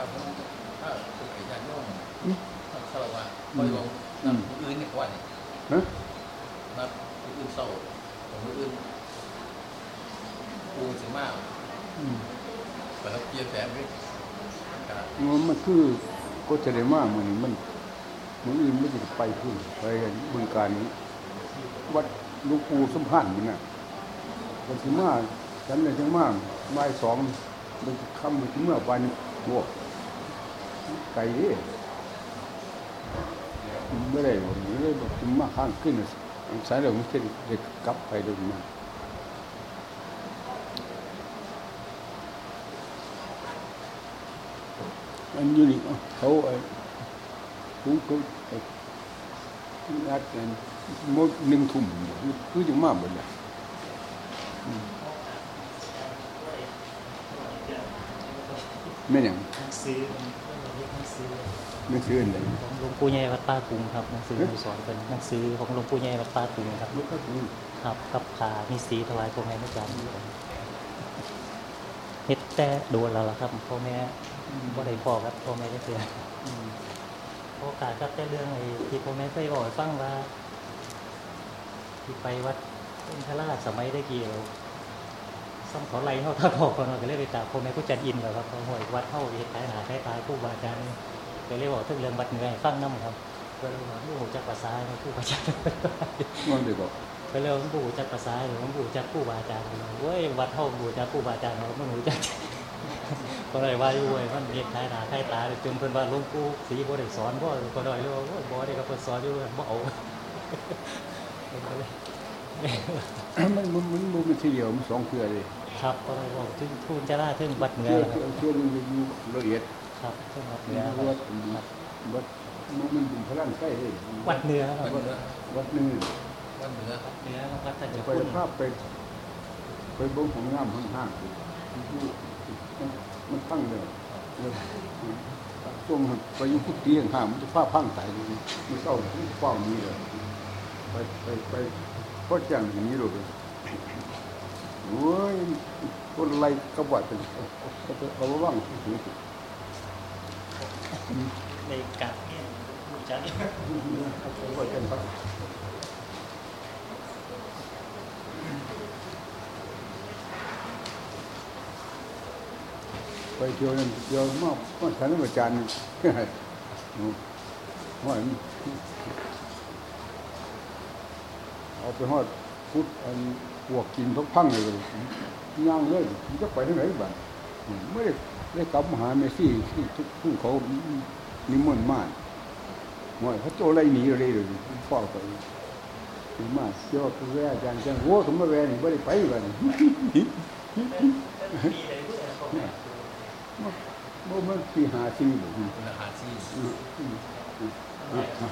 ถ้าผมถ้าเป็นไอ้ญาติโยมถ้าคารวะคอยลงนั่นอื่นเนี่ยว่าเนี่ยฮะนัดผู้อื่นเศร้าผู้อื่นปูสิมากแต่เราเกียร์แสงด้วยมันมันคือก็จะได้มากมันนี่มันมันอื่นไม่ได้ไปพุ่นไปบึงการนี้ วัดลูกปูสมพันธ์นี่นะวันที่มาฉันเลยจังมากบ่ายสองมันคำมันถึงเมื่อวันบวก ไก่ดิไม่ได้หมดไม่ได้บอกถึงมาข้างขึ้นสายเราไม่ใช่เด็กกลับไปดูมาอันนี้นี่เขาไอ้ผู้เขาไอ้นัดกันมดหนึ่งทุ่มคือจังมาหมดเลยอืมแม่นหยัง หนังสือหนังสือไม่ซื้ออันใดของหลวงปู่ใหญ่วัดป่ากรุงครับหนังสือหนังสอนเป็นหนังสือของหลวงปู่ใหญ่วัดป่ากรุงครับลูกก็คือครับกับขามีสีถวายพ่อแม่พระจันทร์เฮ็ดแต่โดนแล้วล่ะครับพ่อแม่บ่ได้พ่อครับพ่อแม่ได้เตือนโอกาสครับแต่เรื่องไอ้ที่พ่อแม่เคยบอกให้ฟังว่าที่ไปวัดอินทราชสมัยได้กี่ยว ซ่อมเขาไล่เขาถ้าบอคนเราก็เลยกไปกราพ่อแม่ผู้จัดอินแล้วครับห่วยวัดเท่าเฮ็ดขายหาขายตายผู้บาอาจารย์ก็เลยบอกถึงเรื่องบัดเหนื่อยฟังน้ำครับก็เลยว่าผู้หูจักภาษาผู้บาอาจารย์มันด้บอกไปเร็วหลวงปู่จักภาษาหรือหลวงปู่จักผู้บาอาจารย์เว้ยวัดเท่าหลวงปู่จักผู้บาอาจารย์เราไม่รู้จักก็เลยว่าอยู่เว้ยมันเรียกท้ายหนาท้ายตาจนเพิ่นว่าลวงปู่สีบ่ได้สอนบ่ก็ได้เลยว่าโอ้ยบ่ได้ก็เพิ่นสอนอยู่บ่เอาเพิ่นก็เลยมันมันมันมันมันเที่ยวมันสองเครือเลย ครับก็เลยบอกถึงทูลจะล่าถึงวัดเหนืเชื่ออเชื่อเชื่อมันอยู่ละเอียดครับถึงวัดเหนืเนี่อยวัดวัดมันมันเป็นพลังใกล้เลยวัดเหนือครับวันเหนือวัดนึงวันเหนือเหนือวัดท่านจะไปคุณภาพไปไปเบิ้งของงามห้างๆมันมันพังเลยช่วงไปอยู่คุกตีห่างๆมันจะภาพพังตายเลยมันเศร้าเฝ้านี้เลยไปไปไปก็จังอย่างนี้เลย โอ้ยคนไรกระบวัดเป็นเอาว่างในกาเนี่ยรู้จักเอาไว้กันครับไปเที่ยวนั่นเที่ยวมากมาฉันอาจารย์ว่าเอาไปหอดพุทธอัน พวกกินทุกพังเลยย่างเลยมันจะไปที่ไหนบ้างไม่ได้ได้กลับมาหาเมซี่ที่ทุกผู้เขานิมนต์มาหน่อยเขาโจอะไรหนีเลยเลยพ่อไปมาเที่ยวไปแว่อาจารย์จังโว้สมมาแว่นี่ไม่ได้ไปบ้านบ่มันปีหาสี่บ่คุณอาหารที่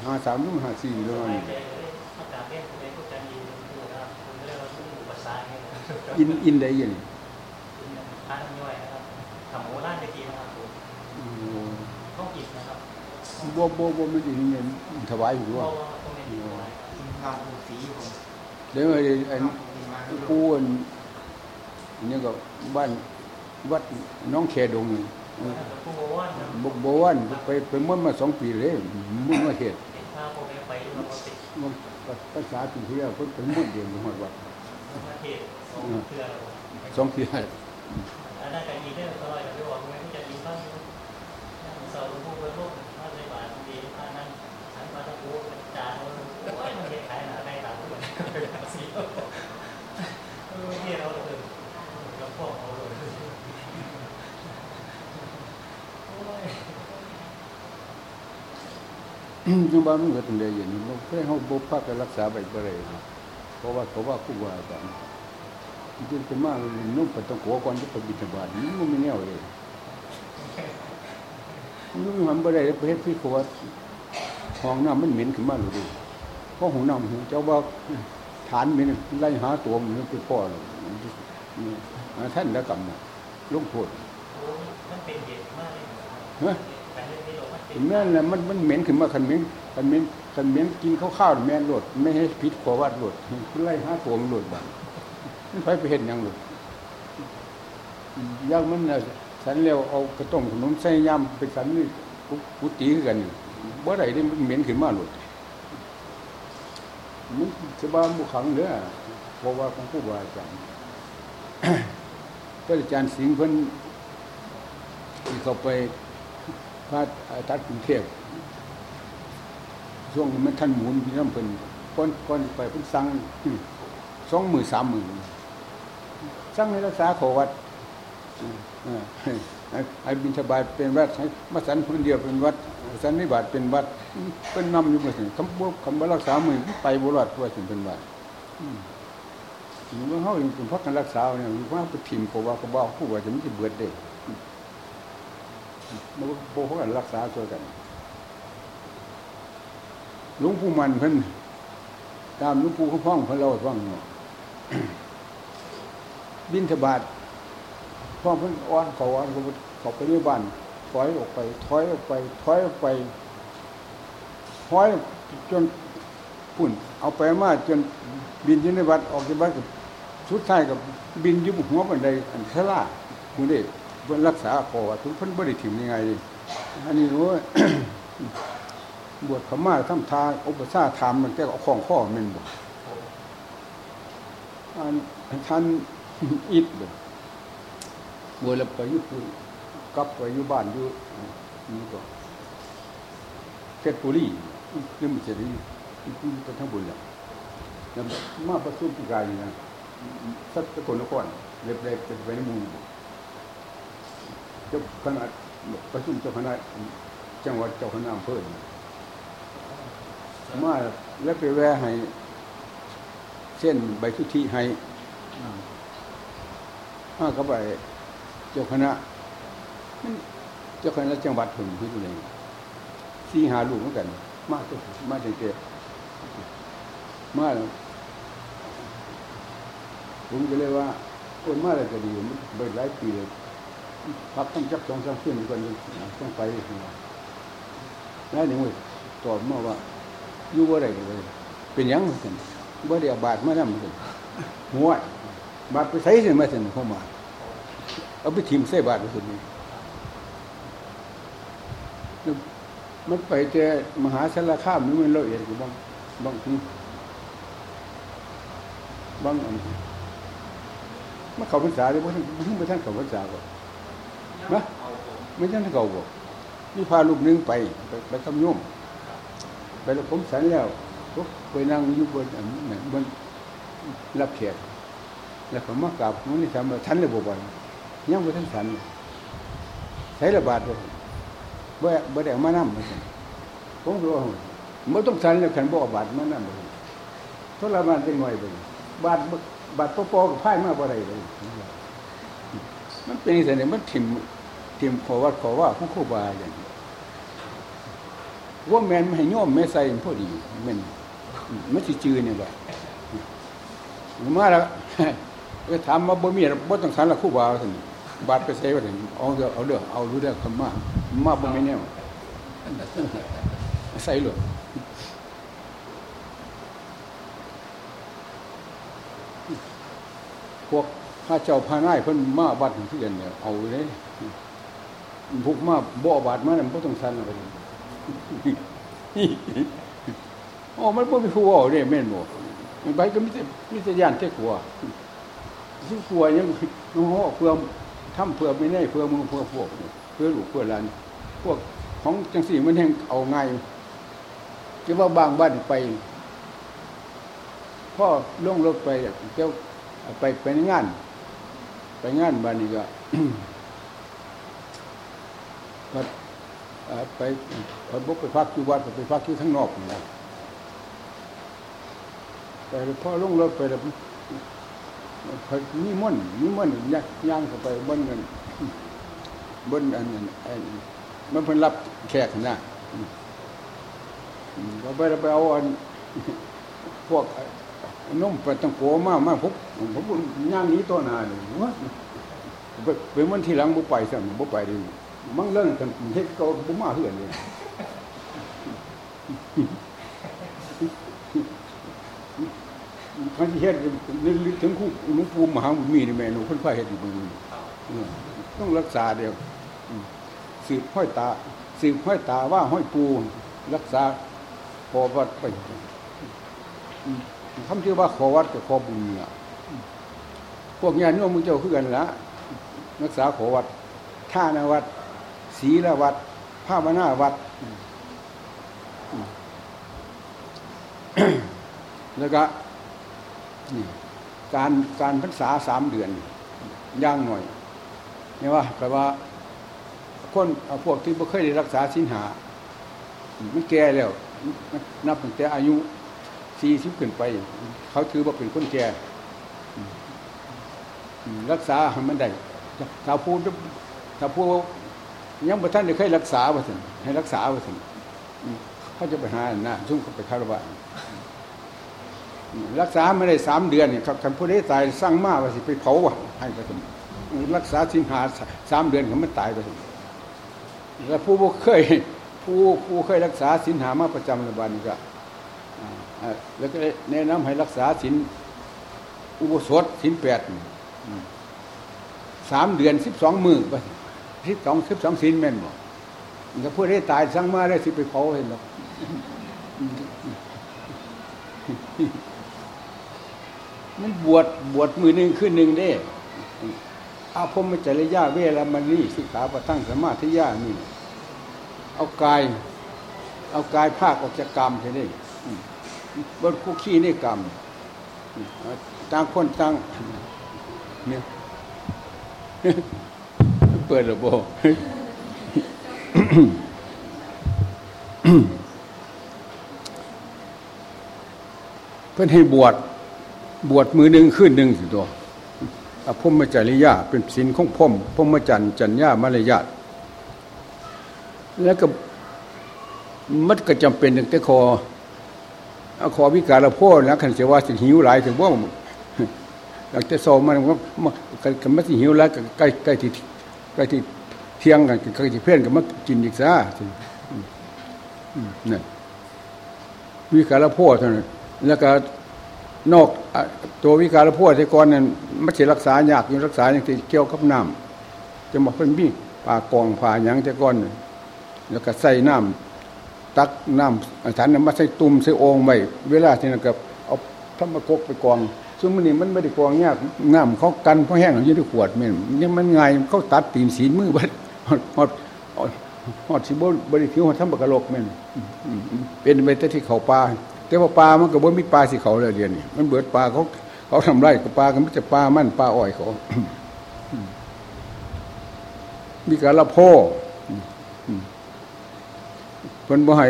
หาสามนุ่มหาสี่แล้วไปนี่เลยอากา อินอินได้ยังทานย่อยนะครับทำโมล่าจะกินนะครับผมต้องกินนะครับบ่บ่บ่มันสิเงินถวายอยู่เพว่าราะว่าต้องเป็นอยู่ไว้ทางภูสีผมเดี๋ยวไอ้ไอ้มีมากูอันนี่ก็บ้านวัดน้องแคดงนี่ผู้โอ้วนนะบ่บ่วันไปไปเมื่อมาสองปีเลยมึงมาเฮ็ดเห็นภาพพวกนี้ไปดูเราติดมันภาษาปีที่แล้วเพิ่นเป็นมื้อเดียวอยู่ฮอดวัดประเทศ สองเทือสองปีให้อันนั้นการยินได้ตลอดกับที่บอกไม่ผู้จัดยินบ้างสาวผู้บริโภคมาในบาทดีอันนั้นฉันมาตะกูจานโอ้ยมันเห็นขายหนาใครต่างกันสีเออที่เราเลยเราพวกเขาเลยจังว่ามันก็ต้องได้อย่างนี้บ่เคยเฮาบ่พากันรักษาไว้บ่ได้ เพราะว่าเขาว่าครูว่าอาจารย์จนจะมานุ่มไปต้องหัวก่อนจะไปบิณฑบาตนี่มันไม่แน่วเลยมันมันบ่ได้ไปเฮ็ดพี่ขวดห้องน้ำมันเหม็นขึ้นมาเลยดิเพราะห้องน้ำเจ้าว่าฐานเหม็นไล่หาตัวมันไปพ่อเลยท่านละกรรมน่ะลงโทษมันเป็นเหตุมากเลยฮะแต่นแม่นน่ะมันมันเหม็นขึ้นมาคันเหม็นคันเหม็น คันเหม็นกินข้าวข้าวแม่นโลดไม่ให้ผิดขอวัดโลดไล่ห้าตัวมันโลดบัดมันไปไปเฮ็ดหยังโลดย่างมันน่ะสันเร็วเอากระต้มขนมใส่ยำไปสันนี่กุกุฏิคือกันอยู่บ่ได้ได้เหม็นขึ้นมาหลุดมันจะบ้าบุขังเด้อเพราะว่าของผู้บาอาจารย์พระอาจารย์สิงห์เพิ่นที่เขาไปพาตัดกรุงเทพ ช่วงมันท่านหมุนพี่น้ำเพิ่นก้อนก้อนไปเพิ่นสั่งสองหมื่นสามหมื่นสั่งให้รักษาโควัดเออให้ให้บินทบาทเป็นวัดให้มาสันพื้นเดียวเป็นวัดสันนิบาตเป็นวัดเป็นนำอยู่มาถึงคำบอกคำว่ารักษาหมือไปบรอดตัวถึงเป็นวัดอืมอยู่เมื่อเขาอยู่เป็นพักกันรักษาเนี่ยอยู่ว่าไปพิมพ์เขาว่าเขาบอกผู้ว่าจะไม่จะเบิดเด็กมันก็โบเขากันรักษาตัวกัน หลวงปู่มันเพิ่นตามหลวงปู่เขาพ้องเพิ่นเล่าให้ฟังเนาะบินทบาทพ่อเพิ่นอ้อนเขาอ้อนเขาเขาไปเรือยบ้านถอยออกไปถอยออกไปถอยออกไปถอยจนพุ่น เอาไปมาจนบินอยู่ในวัดออกจากวัดกับสุดท้ายกับบินยุบหัวบันไดอันทลาคุณเด้เพิ่นรักษาคอทุกเพิ่นบ่ได้ถิ่มยังไงอันนี้รู้ บวชขม่าทำทาอุปสาธรรมมันแต่เอาของข้อมันบ่อันท่านอิดเลยบวชแล้วไปยุปุ่นกลับไปยู่บ้านยู่นี่ก็เพชรบุรีนี่มันจะได้ยุบไปทั้งบุญแล้วมาประสุปีกายนะสักตะกนนครเล็บๆเป็นไปในหมูเจ้าคณะประชุมเจ้าคณะจังหวัดเจ้าคณะอำเภอ มาแล้วไปแวะให้ เส้นใบทุทีให้มาก็ไปเจ้าคณะเจ้าคณะจังหวัดผลที่ดูแลสี่หาลูกเหมือนกัน มาตัวมาเด็กๆมาแล้วผมก็เลยว่าคนมาอะไรก็ดีมันเบิดหลายปีเลยพักต้องจับสองสามเส้นกันต้องไปแล้วหนึ่งเลยตอบมาว่า อยู่ว่าอะไรกันเลยเป็นยังไงกันบ่ได้เอาบาทมานั่นเลยหัวบาทไปใช้สิมาสิเข้ามาเอาไปทิมใส่บาทไปสินี่มันไปเจอมหาสารคามนี่มันละเอียดกูบ้างบางทีบางอันมาเขาพรรษาเลยว่าท่านไม่ท่านเขาพรรษาก่อนนะไม่ท่านเขาบอกนี่พาลูกนึงไปไปไปทำโยม แล้วผมสันแล้วไปนั่งอยู่บนอันนั้บนรับแขกแล้วผมมากราบมันนี่ทำท่านเลยบอกว่ยังไม่ท่านสันใช้ระบาดเลยบ่บ่ได้มานั่มผมก็ว่าไม่ต้องสันแล้วขันบ่บาดมานั่มเลยทรมานเป็นหน่อยไปบาดบาดปอๆกับพ่ายมากบ่ได้เลยมันเป็นสิ่างนี้มันถิ่มถิ่มขอวัดขอว่าผู้ครูบาอย่างนี้ ว่าแมนไม่ให้โยมไม่ใส่พอดีมันมันสิจือเนี่ยแหละมาแล้วก็ถามว่าบ่มีบ่ต้องสันละครูบาสิบาดไปใส่ว่าถึงเอาเด้อเอาเด้อเอารู้เด้อคำมามาบ่ไม่แน่ใส่เลยพวกพระเจ้าพระนายเพิ่นมาบัดที่กันเนี่ยเอาเลยพวกมาบ่บาดมาเนี่ยบ่ต้องสันอะไร อ๋อมันบ่มีผู้ว่าเนี่ยแม่นบ่มันไปก็มีแต่มีแต่ย่านเท่ขัวซึ่งขัวยังน้องเพื่อทำเพื่อไม่แน่เพื่อมือเพื่อพวกเพื่อลูกเพื่อหลานพวกของจังสี่มันแห่งเอาง่ายจะว่าบางบ้านไปพ่อล่งรถไปเจ้าไปไปในงาน ไปงานบ้านนี้ก็ ไปพอบุกไปพักอยู่วัดไปพักที่ข้งนอกนะแต่พ่อลงรถไปแล้วนี่ม่นนี่ม่นยักย่างเข้าไปบนเงินบนอันนั้นมันเพิ่นรับแขกนะเราไปเราไปเอาอันพวกนุ่มไปตั้งโกมากมากพวกผมย่างนี้ตัวนาเลยวะเป็นวันทีหลังบุไปสั่งบุไปดิ มั่งเรื่องกันเฮ็ดก็บุมาเหือนเลยขันที่เฮ็ดลึกถึงคู่หลวงปู่มหาบุญมีนี่แม่หนูเพิ่นพาเฮ็ดอยู่บนนี้ต้องรักษาเดียวสืบห้อยตา สืบห้อยตาว่าห้อยปูรักษาพอวัดไปคำชื่ว่าขอวัดกับขอบุญเนี่ยพวกญาติโยมมึงเจ้าคือกันละรักษาขอวัดท่านวัด ศีลวัดภาวนาวัด แล้วก็การการพรรษาสามเดือนย่างหน่อยเนี่ยว่าแปลว่าคนพวกที่ไม่เคยได้รักษาสินหา มันแก่แล้ว นับตั้งแต่อายุสี่สิบขึ้นไป เขาถือว่าเป็นคนแก่รักษาให้มันได้ถ้าพูดถ้าพูด ยังประท่านได้เคยรักษาว่าสิให้รักษาว่าสิเขาจะไปหาหน้าชุ่มเขาไปคารวะรักษาไม่ได้สามเดือนเนี่ยคันผู้ได้ตายสร้างมาว่าสิไปเผาวะให้ไปสิรักษาสินหาสามเดือนเขาไม่ตายไปสิแล้วผู้เคยผู้ผู้เคยรักษาสินหามาประจำในบ้านก็แล้วก็แนะนำให้รักษาสินอุโบสถสินแปดสามเดือนสิบสองมือไป สิบสองสิบสองสินแม่นบอกถ้าผู้ได้ตายสร้างมาได้สิไปเผาเห็นหรอกมันบวชบวชมือหนึ่งขึ้นหนึ่งได้อาพมจริยาเวลามันนี่สิขาประตั้งสมาธิยานี่ เอากาย เอากายภาคออกจากกรรมใช่ไหมบนคุกขี้นี่กรรมต่างคนต่างเนี่ย เปิดระบบเพื่อนให้บวชบวชมือหนึ่งขึ้นหนึ่งสิตัวพมมจริยาเป็นศีลของพมพ่มจันจัญญามารยาทแล้วก็มันก็จำเป็นแต่คอเอาคอวิการละพ่อแล้วขันเสว่าสิหิวหลายถึงว่าอยากจะโซมันว่ากันมันสิหิวแล้วใกล้ใกล้ที่ กล้ที่เที่ยงกันใกล้ที่เพื่อนก็มากินอีกซะนี่วิการละพ่อเท่านั้นแล้วก็นอกตัววิการพวดแต่ก่อนนั้นไม่ใช่รักษายากอยู่รักษาอย่างที่เกี่ยวกับน้ำจะมาเป็นมีป่ากองผ่าอย่างแต่ก่อนแล้วก็ใส่น้ำตักน้ำฐานน้ำมาใส่ตุ่มใส่องไว้เวลาที่นั่นกับเอาทำมกกไปกอง ซึ่งมันนี่มันไม่ได้กองยากน้ำเขากันเพราแห้งอยู่ที่ขวดมันยังมันไงเขาตัดตีนสีมือบัดหอดหอดสิบบริคิวหอดทำบกระโลกมันเป็นไปแต่ที่เขาปลาแต่ว่าปลามันก็บ่มีปลาสิเขาเลยเดียนนี่มันเบิดปลาเขาเขาทำไรกับปลาก็ไม่จะปลามันปลาอ้อยเขามีการละพ่อเพิ่นบ่ให้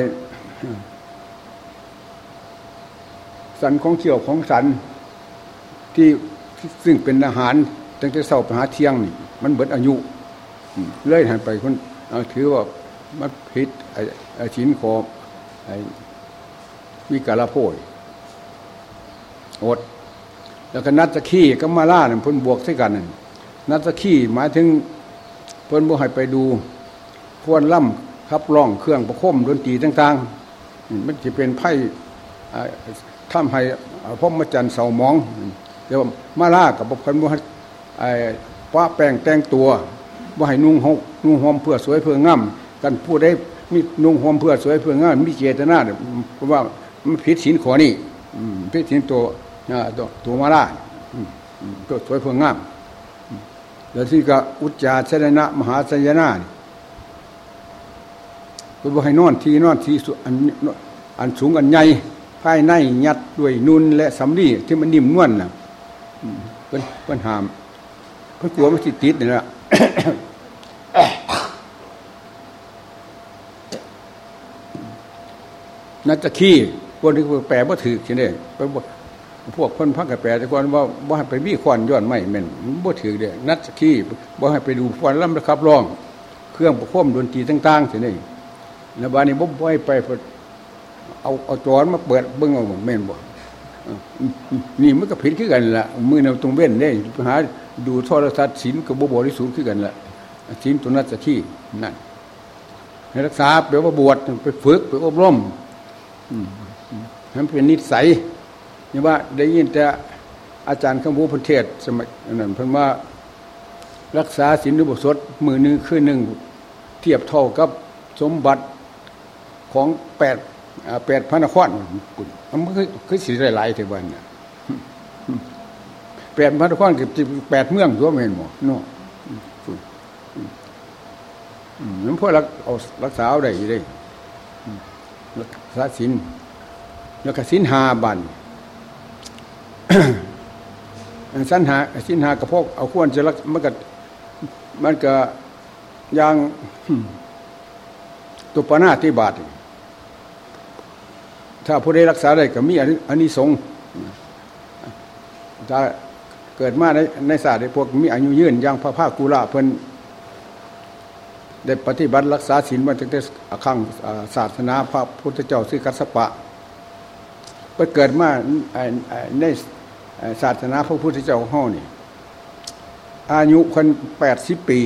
สันของเขี่ยวของสัน ที่ซึ่งเป็นอาหารตั้งแต่เสาร์ไปหาเที่ยงนี่ มันเบิดอายุเลื่อยหันไปคนถือว่ามันผิดไอ้ชิ้นขอไอ้วิกาลโพยอด แล้วก็นัตะขี้ก็มาล่าเนี่ยพ้นบวกใส่กันนัตะขี้หมายถึงเพิ่นบ่ให้ไปดูพวนล่ำขับร้องเครื่องประคมดนตรีต่างๆมันจะเป็นไพ่ทำให้พ่อมจันเสามอง เดี๋ยวมาล่ากับพิ่นบ่ให้ป้าแป้งแต่งตัวบ่ให้นุ่งหกนุ่งหอมเพื่อสวยเพื่องามกันพูดได้มีนุ่งหอมเพื่อสวยเพื่องามมีเจตนาเพราะว่ามันผิดศีลขอนี่ผิดศีลตัวตัวตัวมาล่าตัวสวยเพื่องามแล้วที่ก็อุจจาชนะมหาสยนาก็บอกให้นอนทีนอนทีอันอันสูงอันใหญ่ภายในยัดด้วยนุนและสำลีที่มันนิ่มนวลน่ะ เป็นเป็นหามเพื่อกลัวมันติดติดนี่แหละนัตะขี้พวกนี้แปลว่าถือใช่ไหมไปพวกคนพักกับแปลแต่ก่อนว่าว่าไปมีควันย้อนไม่เม่นบ่ถือเดียนัตะขี้บ่ให้ไปดูควันล่ำนะครับร้อง เครื่องประคมดนตรีต่างๆใช่ไหมแล้วบ้านนี้บ่บ่ให้ไปเอาเอาจอนมาเปิดเบิ้งเอาเม่นบ่ นี่มันก็ผิดขึ้นกันละมือเราตรงเว้นได้หาดูโทรทัศน์ศีลกับบบริสุทธิ์ขึ้นกันละศีลตัวนัตะขี้นั่นให้รักษาแปลว่าบวชไปฝึกไปอบรมมันเป็นนิสัยนี่ว่าได้ยินแต่อาจารย์ขมูพันเทศสมัยนั้นเพิ่นว่ารักษาศีลอุบสถมือหนึ่งคือหนึ่งเทียบเท่ากับสมบัติของแปดแปดพระนคร มันคือคือสีหลายๆเทวันเนี่ยแปดพระนครกับแปดเมืองทั่วเมืองหมดเนาะนั่นพวกรักเอารักษาเอาได้อยู่ได้รักษาศีลแล้วก็ศีลหาบันสันหาสินหากระพกเอาควรจะรักมันก็มันก็ยังตุปนาที่บาท ถ้าผู้ใดรักษาได้ก็มีอันนี้สงถ้าเกิดมาในในศาสตร์พวกมีอายุยืนอย่างพระภาคกุลาเพิ่นได้ปฏิบัติรักษาศีลมาตั้งแต่ขังศาสนาพระพุทธเจ้าซื้อกัสปะไปเกิดมาในศาสนาพระพุทธเจ้าห้องนี่อายุคนแปดสิบปี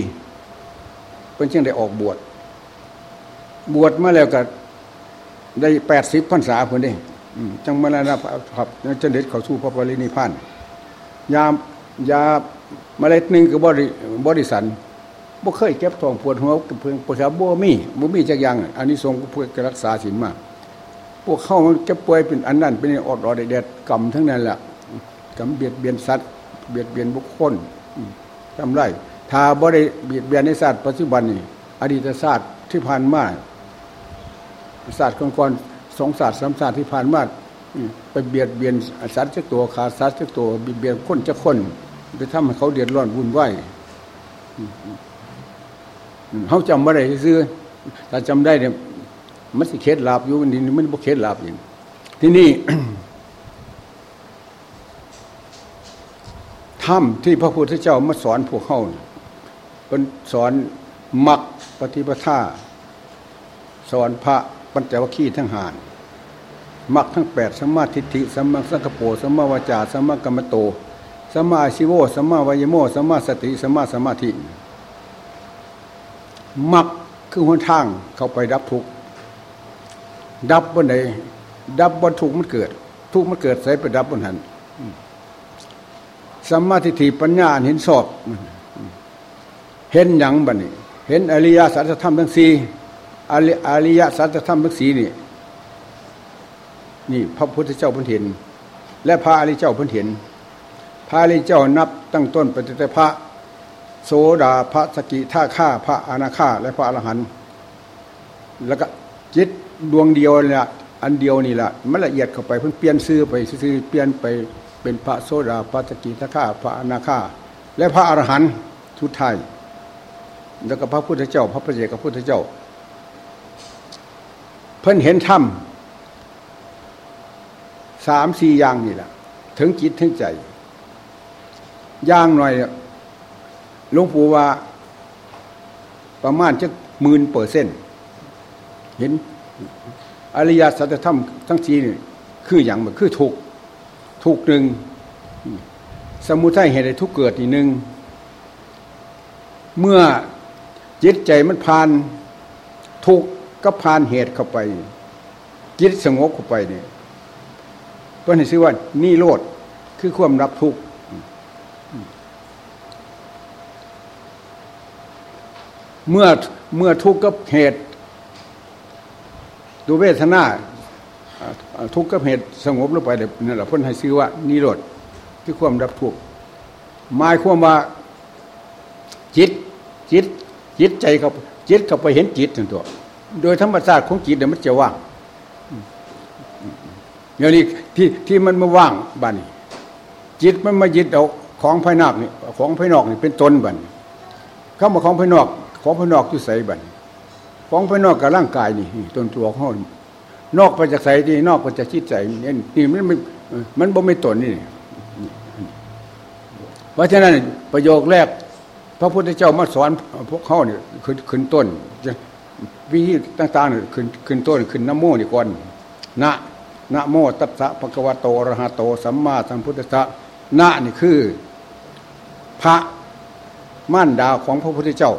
เป็นเช่นได้ออกบวชบวชมาแล้วก็ ได้แปดสิบพรรษาคนนี้จังมาล้วนะครับจังเด็ดเขาสู้พระปรินิพานยายาเมล็ดหนึ่งกับบริบริสันบ่เคยเก็บทองปวดหัวเพื่อปวดหัวบ่มีบ่มีจักย่างอันนี้ทรงเพื่อรักษาศีลมากพวกเข้ามันจะป่วยเป็นอันนั้นเป็นอดอดเด็ดกรรมทั้งนั้นแหละกำเบียดเบียนสัตว์เบียดเบียนบุคคลทำไรถ้าบ่ได้เบียดเบียนในศาสตร์ปัจจุบันนี่อดีตศาสตร์ที่ผ่านมา ศาสตร์ก่อนสองศาสตร์สามศาสตร์ที่ผ่านมาไปเบียดเบียนสัตว์เจ้าตัวขาสัตว์เจ้าตัวเบียดเบียนคนเจ้าคนไปทำให้เขาเดือดร้อนวุ่นวายเขาจำไม่ได้ซื้อถ้าจำได้เนี่ยมันสิเคล็ดลับอยู่นี่มันบ่เคล็ดลับอย่างที่นี่ธรรมที่พระพุทธเจ้ามาสอนพวกเขาเป็นสอนมักปฏิปทาสอนพระ ปัญจวัคคีย์ทั้งหานมักทั้งแปดสัมมาทิฏฐิสัมมาสังกปรสัมมาวจาสัมมากรรมโตสัมมาชิโวสัมมาวายโมสัมมาสติสัมมาสมาธิมักคือหนทางเข้าไปดับทุกข์ดับบนไหนดับบนทุกข์มันเกิด ทุกข์มันเกิดใส่ไปดับบนหันสัมมาทิฏฐิปัญญาเห็นสอบ เห็นหยังบันี้ เห็นอริยสัจธรรมทั้งสี่ อริยสัจธรรมทั้งสีนี่นี่พระพุทธเจ้าพันเห็น และพระอริเจ้าพันเห็น พระอริเจ้านับตั้งต้นปฏิเตพระโสดาพระสกิท่าข้าพระอนาคาและพระอรหันต์แล้วก็จิตดวงเดียวเนี่ยอันเดียวนี่แหละมันละเอียดเข้าไปเพิ่งเปลี่ยนซื้อไปซื้อเปลี่ยนไปเป็นพระโสดาพระสกิท่าข้าพระอนาคาและพระอรหันต์ทุไทยแล้วก็พระพุทธเจ้า พระพระเจ้าพุทธเจ้า เพิ่นเห็นธรรมสามสี่อย่างนี่แหละถึงจิตถึงใจย่างหน่อยหลวงปู่ว่า ประมาณจะหมื่นเปอร์เซ็นต์เห็นอริยสัจธรรมทั้งสี่นี่คืออย่างมันคือถูกทุกหนึ่งสมุทัยเหตุใดทุกเกิดอีกหนึ่งเมื่อจิตใจมันผ่านทุก ก็ผ่านเหตุเข้าไป จิตสงบเข้าไปเนี่ยเพื่อนให้ชื่อว่านี่โลดคือความรับทุกเมื่อเมื่อทุกข์กับเหตุดูเวทนาทุกข์กับเหตุสงบลงไปเนั่นแหละพ้นให้ซื้อว่านิโรธคือความดับทุกข์หมายความว่าจิตจิตจิตใจเขาจิตเขาไปเห็นจิตทั้งตัว โดยธรรมชาติของจิตเนี่ยมันจะว่างอย่างนี้ที่ที่มันมาว่างบ้านี้จิตมันมายึดเอาของภายนอกนี่ของภายนอกนี่เป็นตนบันเข้ามาของภายนอก ของภายนอกที่ใส่บันของภายนอกกับร่างกายนี่ตนตัวของนอกไปจากใส่ที่นอกไปจากจิตใจนี่นี่มันมันบ่ไม่ตนนี่เพราะฉะนั้นประโยคแรก พระพุทธเจ้ามาสอนพวกเขาเนี่ยขึ้นขึ้นต้น วิธีต่างๆนี่ขึ้นขึ้นต้นขึ้นนโมนี่ก่อนนะนะโมตัสสะภะคะวะโตอรหะโต สัมมาสัมพุทธัสสะนะนี่คือ พระม่านดาของพระพุทธเจ้า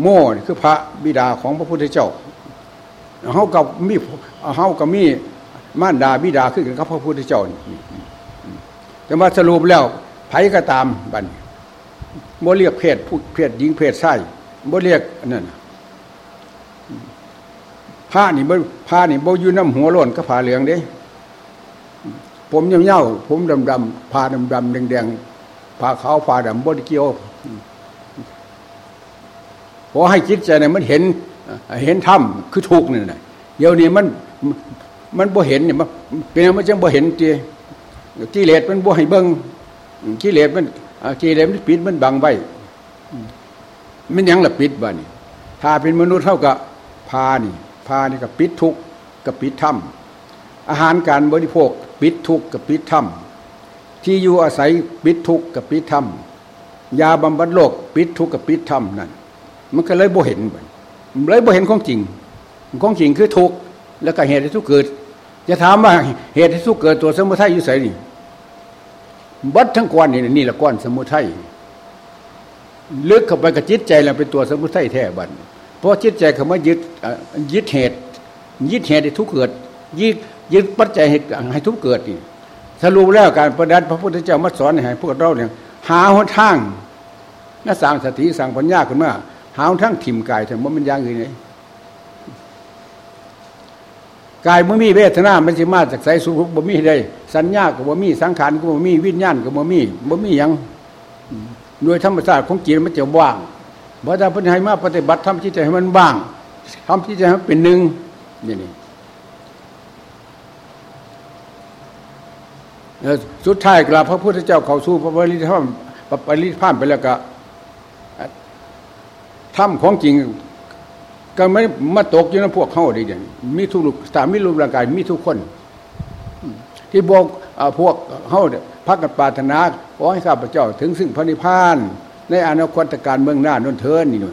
โมนี่คือพระบิดาของพระพุทธเจ้าเฮากับมีเฮากับมีมารดาบิดาขึ้นกับพระพุทธเจ้าแต่มาสรุปแล้วไผก็ตามบันบ่เรียกเพศผู้เพศหญิงเพศชายบ่เรียกอันนั้น ผ้านี่บ่ผ้านี่บ่อยู่น้ำหัวล้นก็ผ้าเหลืองเด้ ผมยาวๆผมดำๆผ้าดำๆแดงๆผ้าขาวผ้าดำบ่ได้เกี่ยวพอให้จิตใจเนี่ยมันเห็นเห็นธรรมคือถูกนี่นะเดี๋ยวนี้มันมันบ่เห็นเนี่ยมันเป็นมันจังบ่เห็นเจีกิเลสมันบ่ให้เบิ่งกิเลสมันกิเลสมันปิดมันบังไว้มันยังละปิดบ้านี่ถ้าเป็นมนุษย์เท่ากับพานี่ พานี่กับปิดทุกกับปิดถ้ำอาหารการบริโภคปิดทุกกับปิดถ้ำที่อยู่อาศัยปิดทุกกับปิดถ้ำยาบำบัดโรคปิดทุกกับปิดถ้ำนั่นมันก็เลยบ่เห็นเลยบ่เห็นของจริง ของจริงคือทุกแล้วก็เหตุที่ทุกเกิด จะถามว่าเหตุที่ทุกเกิดตัวสมุทัยอยู่ไสนี่วัดทั้งก้อนนี่นี่แหละก้อนสมุทัยลึกเข้าไปกับจิตใจเราเป็นตัวสมุทัยแท้บัน ราะจิตใจเขามายึดยึดเหตุ ยึดเหตุให้ทุกเกิด ยึดยึดปัจจัยให้ทุกเกิดนี่สรุปแล้วการประดับพระพุทธเจ้ามาสอนให้พวกเราเนี่ยหาหนทางน่าสั่งสติสั่งปัญญาขึ้นมาหาหนทางถิ่มกายแต่ว่ามันยังอื่นเลยกายบ่มีเวทนามันสิมาจากใสสุขบ่มีได้สัญญาก็บ่มีสังขารก็บ่มีวิญญาณก็บ่มีบ่มียังโดยธรรมชาติของจิตมันจะว่าง พระเจ้าพุทธให้มาปฏิบัติทำจิตใจให้มันว่างทำจิตใจให้เป็นหนึ่งนี่นี่สุดท้ายกราบพระพุทธเจ้าเขาสู้พระบริธรรมปริพานไปแล้วก็ถ้ำของจริงก็ไม่มาตกอยู่ในพวกเขาดีเด่นมีทุกลูกตามีรูปร่างกายมีทุกคน ที่บอกพวกเขาพักกันปารถนาขอให้ข้าพเจ้าถึงซึ่งพระนิพพาน ในอนาคตการเมืองหน้านนเทินนี่น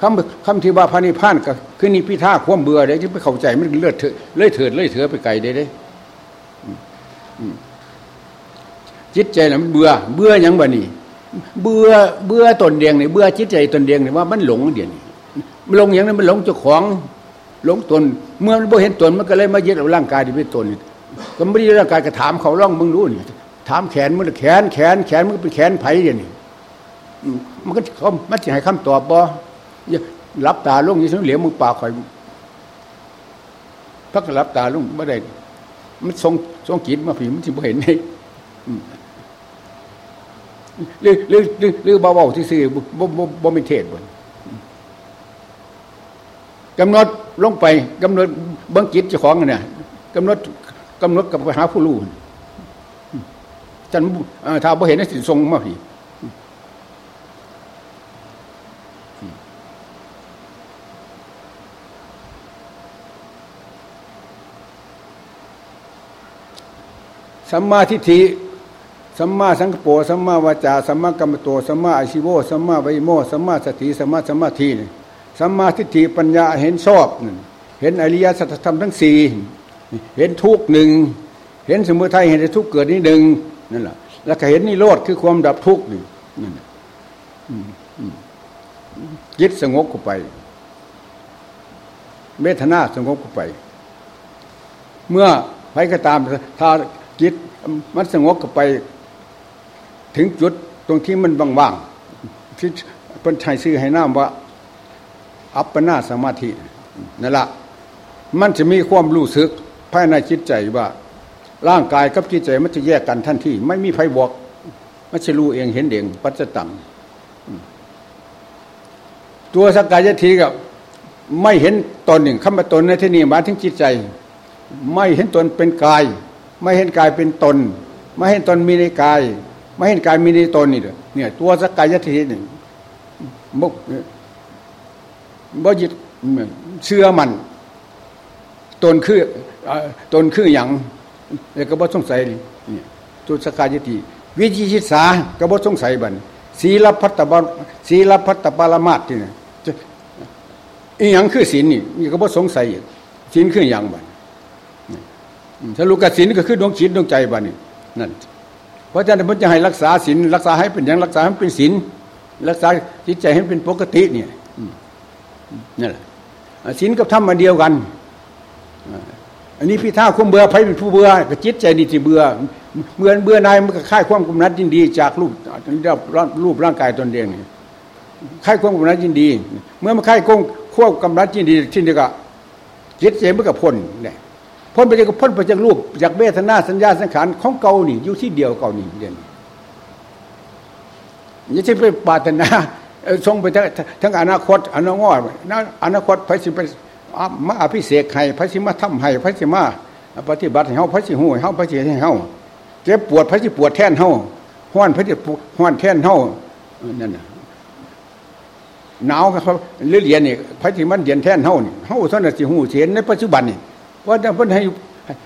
คำคำที่ว่าพระนิพพานก็คือนิพิท่าความเบื่อเด้ที่ไปเข้าใจมันเลือดเถื่อเลยเถิดเลยเถือไปไกลได้เด้จิตใจน่ะมันเบื่อ เบื่อยังบ่นี่เบื่อเบื่อตนเดียงนี่เบื่อจิตใจตนเดียงนี่ว่ามันหลงเดียวนี่มันหลงอย่างนั้นมันหลงเจ้าของหลงตน เมื่อมันเห็นตนมันก็เลยมายึดเอาร่างกายที่เป็นตนก็ไม่ได้ร่างกายก็ถามเขาล่องมึงรู้นี่ถามแขนมึงแขนแขนแขนมึงเป็นแขนไผ่เดียวนี่ มันก็เขามันจะให้คำตอบบ่รับตาลงยี่สิเหลียวมึงปากคอยพักรับตาลงไม่ได้ มันทรงทรงจิตมาผีมันจึงบ่เห็นนี่หรือหรือหรือเบาๆที่ซื้อบ่บ่บ่ไม่เทศบ่กำหนดลงไปกำหนดบังจิตเจ้าของเนี่ยกำหนดกำหนดกับไปหาผู้รู้จันถ้าบ่เห็นนั่นสิทรงมาผี สัมมาทิฏฐิสัมมาสังกปรสัมมาวาจาสัมมากรรมโตสัมมาอาชิโวสัมมาวิโมสัมมาสติสัมมาสมาธินี่สัมมาทิฏฐิปัญญาเห็นชอบเห็นอริยสัจธรรมทั้งสี่เห็นทุกหนึ่งเห็นสมุทัยเห็นทุกเกิดนี่หนึ่งนั่นแหละแล้วก็เห็นนิโรธคือความดับทุกข์นี่นั่นจิตสงบเข้าไปเมตนาสงบเข้าไป เมื่อใครก็ตามถ้า จิตมันสงบเข้าไป ถึงจุดตรงที่มันว่างๆที่เป็นชายซื้อให้น้ำว่า อัปปนาสมาธินั่นละมันจะมีความรู้สึกภายในจิตใจว่า ร่างกายกับจิตใจมันจะแยกกันทันทีไม่มีไฟบอกมันจะรู้เองเห็นเองปัจจตังตัวสกายทีกับไม่เห็นตนหนึ่งข้ามาตนในที่นี้มาถึงจิตใจ ไม่เห็นตนเป็นกาย ไม่เห็นกายเป็นตน ไม่เห็นตนมีในกาย ไม่เห็นกายมีในตนนี่เนี่ยตัวสกายทีหนึ่งมุกบ่ยึดเชื่อมัน ตนคือตนคืออย่างแล้วก็บ่สงสัยนี่ตัวสกายติวิจิชิสาก็บ่สงสัยบันศีลพัตตบศีลพัตตปาลมาตที่นี่อีหยังคือศีลนี่นี่ก็บ่สงสัยศีลคืออย่างบัน ถ้าลูกกศีลก็คือดวงจิตดวงใจบันนี่นั่นเพราะฉะนั้นมันจะให้รักษาศีลรักษาให้เป็นอย่างรักษาให้เป็นศีลรักษาจิตใจให้เป็นปกติเนี่ยนี่นแหละศีลกับธรรมมาเดียวกันอันนี้พี่ท่าคุมเบื่อไผเป็นผู้เบื่อกับจิตใจนี่ที่เบื่อเมื่อเบื่อนายมันก็ค่ายความกำนัดยินดี จากรูปรูปร่างกายตนเองนี่ค่ายความกำนัดยินดี เมื่อมันค่ายควบควบกำนัดยินดีที่นี่ก็จิตเจมันก็พ้นเนี่ย พ้นไปจากพ้นไปจากรูปจากเวทนาสัญญาสังขารของเก่านี่อยู่ที่เดียวเก่านี่เดียนอย่าใช่ไปปาตนาทรงไปทั้งทั้งอนาคตอนาคตอนาคตพระสิไปมาอภิเษกให้พระสิมาทำให้พระสิมาปฏิบัติให้เฮาพระสิหูให้เฮาพระสิให้เฮาเจ็บปวดพระสิปวดแทนเฮาห้อนพระสิห้อนแทนเฮานั่นน่ะหนาวเขาเรียนนี่พระสิมันเรียนแทนเฮานี่เฮาท่านสิหูเสียนในปัจจุบันนี่ ว่าเพิ่นให้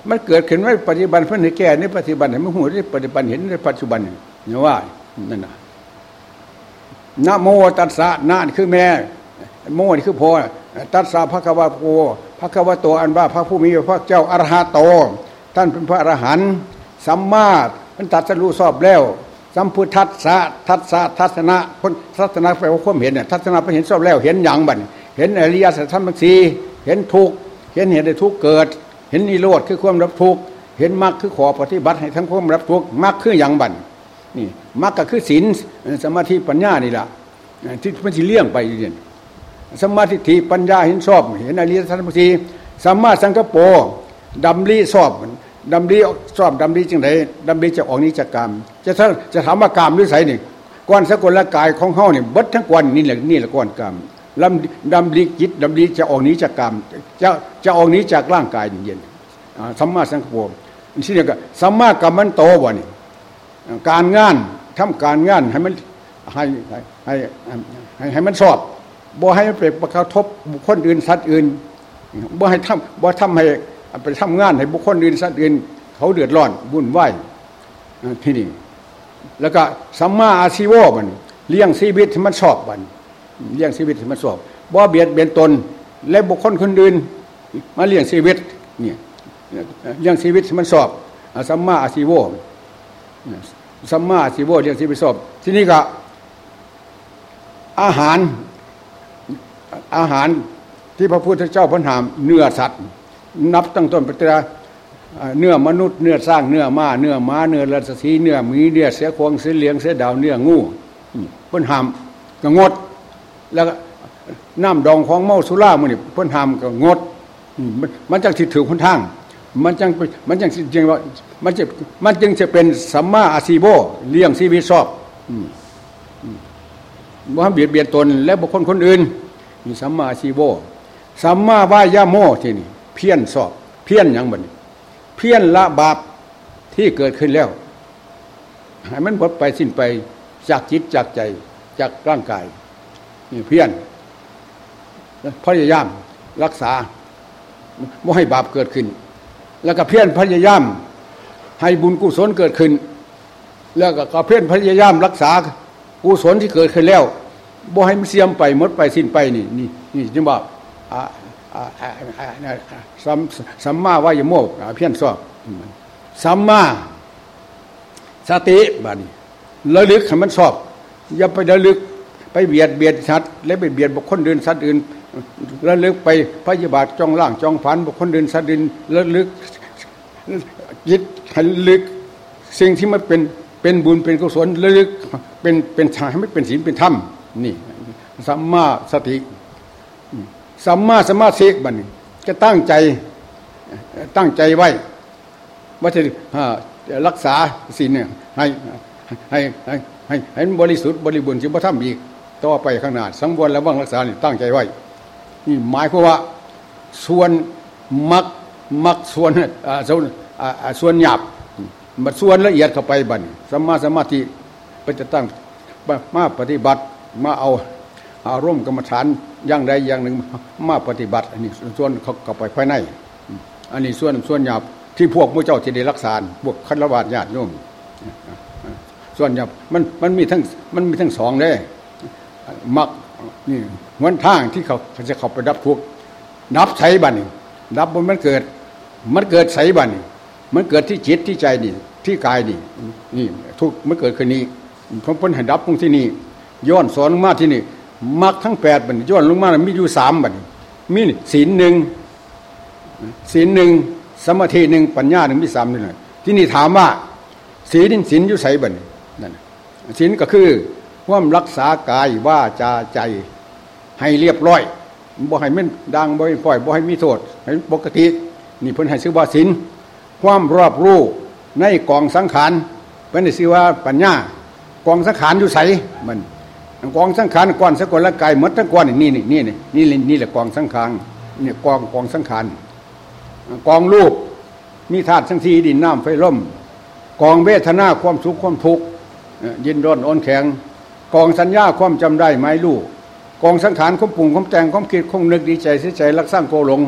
มันเกิดขึ้นไว้ปัจจุบันเพิ่นให้แก้ในปัจจุบันให้มันหูในปัจจุบันเห็นในปัจจุบันเนี่ยว่านั่นนะนะโมตัสสะนาคือแม่โมนี่คือพ่อตัสสะพระกวาโพพระกวาโตอันว่าพระผู้มีพระเจ้าอรหะโต ท่านเป็นพระอรหันต์สัมมามันตัดสรู้สอบแล้ว สัมพุทธัสสะทัสสะทัศนะคนทัศนะแปลว่าความเห็นเนี่ยทัศนะไปเห็นสอบแล้วเห็นอย่างบันเห็นอริยสัจธรรมสีเห็นทุก เห็นเหตุในทุกเกิด เห็นนิโรธคือความรับทุกเห็นมรรคคือขอปฏิบัติให้ทั้งความรับทุกมรรคคืออย่างบันนี่มรรคก็คือศีลสมาธิปัญญานี่แหละที่มันสิเลี่ยงไปเรียนสมาธิทิปัญญาเห็นชอบ เห็นอริยสัจสีสัมมาสังกปรดำรีชอบดำรีชอบดำรีจังไรดำรีจะออกนี้จากรรม จะถ้าจะถามว่ากรรมหรือไสนี่ก้อนสกุลกายของเฮาเนี่ยบดทั้งก้อนนี่แหละนี่แหละก้อนกรรม ลำดำรีจิตดำรีจะออกนี้จากกรรมจะจะออกนี้จากร่างกายเย็นสัมมาสังกปรที่นี่ก็สัมมากรรมันโตบ่นี่การงานทำการงานให้มันให้ให้ให้ให้มันสอบบ่ให้มันไปประกระทบบุคคลอื่นสัตว์อื่นบ่ให้ทำบ่ทำให้ไปทำงานให้บุคคลอื่นสัตว์อื่น เขาเดือดร้อนบุ่นไหวที่นี่แล้วก็สัมมาอาชีวะมันเลี้ยงชีวิตที่มันสอบมัน เลี้ยงชีวิตมันสอบบ่เบียดเบียนตน และบุคคลคนอื่นมาเลี้ยงชีวิตเนี่ยเลี้ยงชีวิตมันสอบสัมมาอาชีวสัมมาอาชีวเลี้ยงชีวิตสอบ ที่นี่ก็อาหารอาหารที่พระพุทธเจ้าพันหามเนื้อสัตว์ นับตั้งต้นปฏิราเนื้อมนุษย์เนื้อสร้างเนื้อม้าเนื้อม้าเนื้อรัศสีเนื้อมีเนื้อเสียควงเสียเลี้ยงเสียดาวเนื้องูเพิ่นหามกงด แล้วน้ำดองของเมาสุรามันนี่เพิ่นหามก็งด มันจังสิถือคนทาง มันจังมันจังจริงว่ามันจะมันจึงจะเป็นสัมมาอาชีโบเลี้ยงชีวิตชอบบ่ให้เบียดเบียนตน และบุคคลคนอื่นมีสัมมาอาชีโวสัมมาวายาโมที่นี่เพี้ยนสอบ เพี้ยนอย่างบันเพี้ยนละบาปที่เกิดขึ้นแล้วให้มันหมดไปสิ้นไปจากจิตจากใจจากร่างกาย นี่เพี้ยนพยายามรักษาไม่ให้บาปเกิดขึ้น แล้วก็เพี้ยนพยายามให้บุญกุศลเกิดขึ้น แล้วก็เพี้ยนพยายามรักษากุศลที่เกิดขึ้นแล้วบ่ให้มันเสียมไปมดไปสิ้นไปนี่นี่นี่จึงบอกสัมสัมมาวายโมกเพี้ยนสอบสัมมาสติบานี้ระลึกให้มันสอบ อย่าไประลึก ไปเบียดเบียดสัตว์และไปเบียดบุคคลอื่นสัตว์อื่นระลึกไปพยาบาทจองล่างจองฝันบุคคลอื่นสัตว์อื่นระลึกยึดให้ลึก สิ่งที่มันเป็นเป็นบุญเป็นกุศลระลึกเป็นเป็นชายไม่เป็นศีลเป็นธรรมนี่สัมมาสติสัมมาสมาธิบันจะตั้งใจตั้งใจไว้ว่าจะรักษาศีลเนี่ยให้ให้ให้ให้บริสุทธิ์บริบูรณ์จิตพระธรรมอีก ต่อไปข้างหน้าสังวรและว่างรักษานี่ตั้งใจไว้นี่หมายความว่าส่วนมักมักส่วนส่วนส่วนหยาบมาส่วนละเอียดเข้าไปบันสมาสมาธิไปจะตั้งมาปฏิบัติมาเอาอารมณ์กรรมฐานอย่างใดอย่างหนึ่งมาปฏิบัติ อันนี้ส่วนเขาเข้าไปภายใน อันนี้ส่วนส่วนหยาบที่พวกมู้เจ้าที่ได้รักษาพวกคันวาดญาติโยมส่วนหยาบมันมันมีทั้งมันมีทั้งสองเลย มักนี่วันทางที่เขาจะเข้าไปดับทุกดับใช้บันดับบนมันเกิด มันเกิดใสบันมันเกิดที่จิตที่ใจนี่ที่กายนี่นี่ทุกมันเกิดขึ้นนี้พระพุทธให้ดับตรงที่นี่ย้อนสอนลงมาที่นี่มักทั้งแปดบันย้อนลงมามีอยู่สามบันมีศีลหนึ่งศีลหนึ่งสมาธิหนึ่งปัญญาหนึ่งมีสามนี่แหละที่นี่ถามว่าศีลศีลอยู่ใส่บันนั่นศีลก็คือ ความรักษากายว่าจาใจให้เรียบร้อยบ่ให้มันดังบ่ให้ปล่อยบ่ให้มีโทษให้ปกตินี่เพิ่นให้ชื่อว่าศีลความรอบรู้ในกองสังขารเพิ่นให้ชื่อว่าปัญญากองสังขารอยู่ใสมันกองสังขารก้อนสกุลกายหมดทั้งก้อนนี่นี่นี่นี่นี่นี่แหละกองสังขารเนี่ยกองกองสังขารกองรูปมีธาตุทั้งสี่ดินน้ำไฟลมกองเวทนาความสุขความทุกข์ยินร้อนอ่อนแข็ง กองสัญญาความจำได้ไม้ลูกกองสังขารความปรุงความแต่งความคิดความนึกดีใจเสียใจรักสร้างโกหลง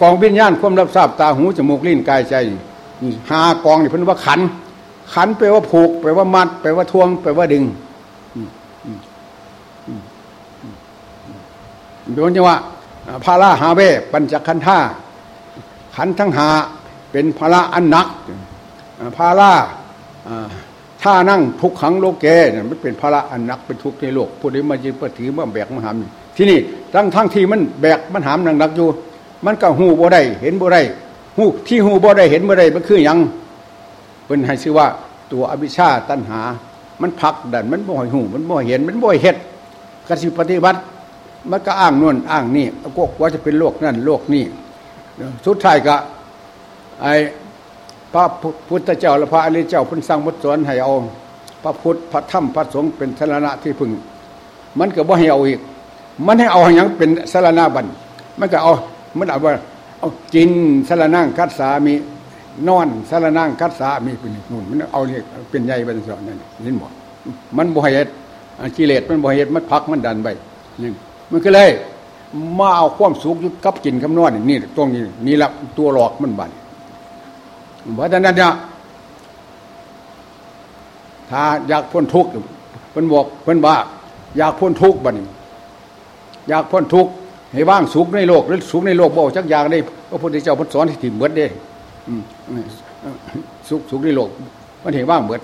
กองวิญญาณความรับทราบตาหูจมูกลิ้นกายใจหากองนี่เพิ่นว่าขัน ขันแปลว่าผูกแปลว่ามัดแปลว่าทวงแปลว่าดึงโดนจังว่าพาราหาเวปัญจขันธาขันทั้งหาเป็นภาระอันหนักภารา ถ้านั่งทุกขังโลเกเนี่ยมันเป็นภาระอันหนักเป็นทุกข์ในโลกผู้ใดมายึดปถือมาแบกมาหามที่นี่ทั้งทั้งที่มันแบกมันหามหนักๆอยู่ มันก็หูบ่ได้เห็นบ่ได้หูที่หูบ่ได้เห็นบ่ได้มันคือยังเป็นให้ชื่อว่าตัวอภิชาตัณหา มันพักดันมันบ่อยหูมันบ่เห็นมันบ่เห็ดกสิปฏิบัติมันก็อ้างน่นอ้างนี่ก็ว่าจะเป็นโลกนั่นโลกนี่สุดท้ายก็ไอ พระพุทธเจ้าและพระอริยเจ้าพุทธสร้างมุตสอนให้เอา พระพุทธพระธรรมพระสงฆ์เป็นสารณะที่พึง มันก็บ่ให้เอาอีก มันให้เอาอย่างเป็นสารณะบันมันก็เอามันเอาว่าเอากินสารนั่งคัดสามีนอนสารนั่งคัดสามีเป็นนู่นมันเอาเนี่ยเป็นใหญ่เป็นสอนนั่นนี่บอกมันบ่เหตุกิเลสมันบ่เหตุมันพักมันดันไปนี่มันก็เลย มาเอาความสุขกับกินคำนวณนี่ตรงนี้นี่ละตัวหลอกมันบัน เพราะฉะนั้นเนี่ยถ้าอยากพ้นทุกข์เพิ่นบอกเพิ่นว่า อยากพ้นทุกข์บัดนี้อยากพ้นทุกข์ให้ว่างสุขในโลกหรือสุขในโลกบอกจักอย่างได้พระพุทธเจ้าพุทธสอนที่ถิ่มเบิดเด้สุขสุขในโลก มันเห็นว่างเบิด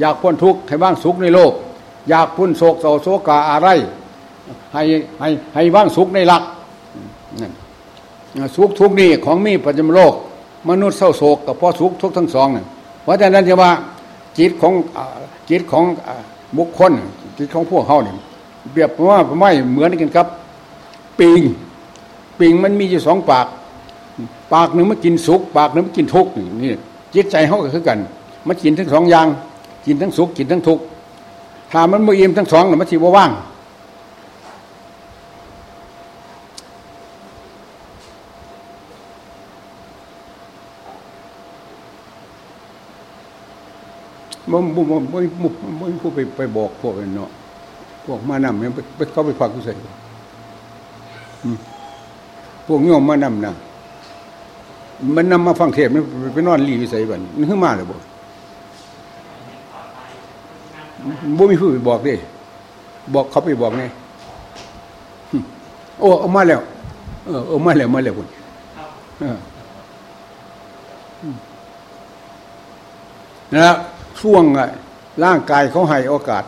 อยากพ้นทุกข์ให้ว่างสุขในโลก อยากพ้นโศกเศร้าโศกาอะไร ให้ให้ให้ว่างสุขในหลักสุขทุกข์นี่ของมีปัจจุบันโลก มนุษย์เศร้าโศกกับพ่อสุขทุกทั้งสองเนี่ยเพราะฉะนั้นจะว่าจิตของจิตของบุคคลจิตของพวกเขาเนี่ยเปรียบว่าไม่เหมือนกันครับ ปิงปิงมันมีอยู่สองปาก ปากหนึ่งมันกินสุกปากหนึ่งมันกินทุกนี่จิตใจเขาก็คือกัน มันกินทั้งสองอย่าง กินทั้งสุกกินทั้งทุกถ้ามันไม่อิ่มทั้งสองมันสิว่าว่าง มันมันมันมันมันผู้ไปไปบอกพวกเนาะพวกมานำเนี่ยไปเขาไปฟังกูใส่พวกโยมมานำนะมันนำมาฟังเทศมันไปนอนรีวิสัยบันมันขึ้นมาเลยบ่บ่มีผู้ไปบอกดิบอกเขาไปบอกไงโอ้เอามาแล้ว เออเอามาแล้วมาแล้วคุณนะ ช่วงร่างกายเขาให้โอกาส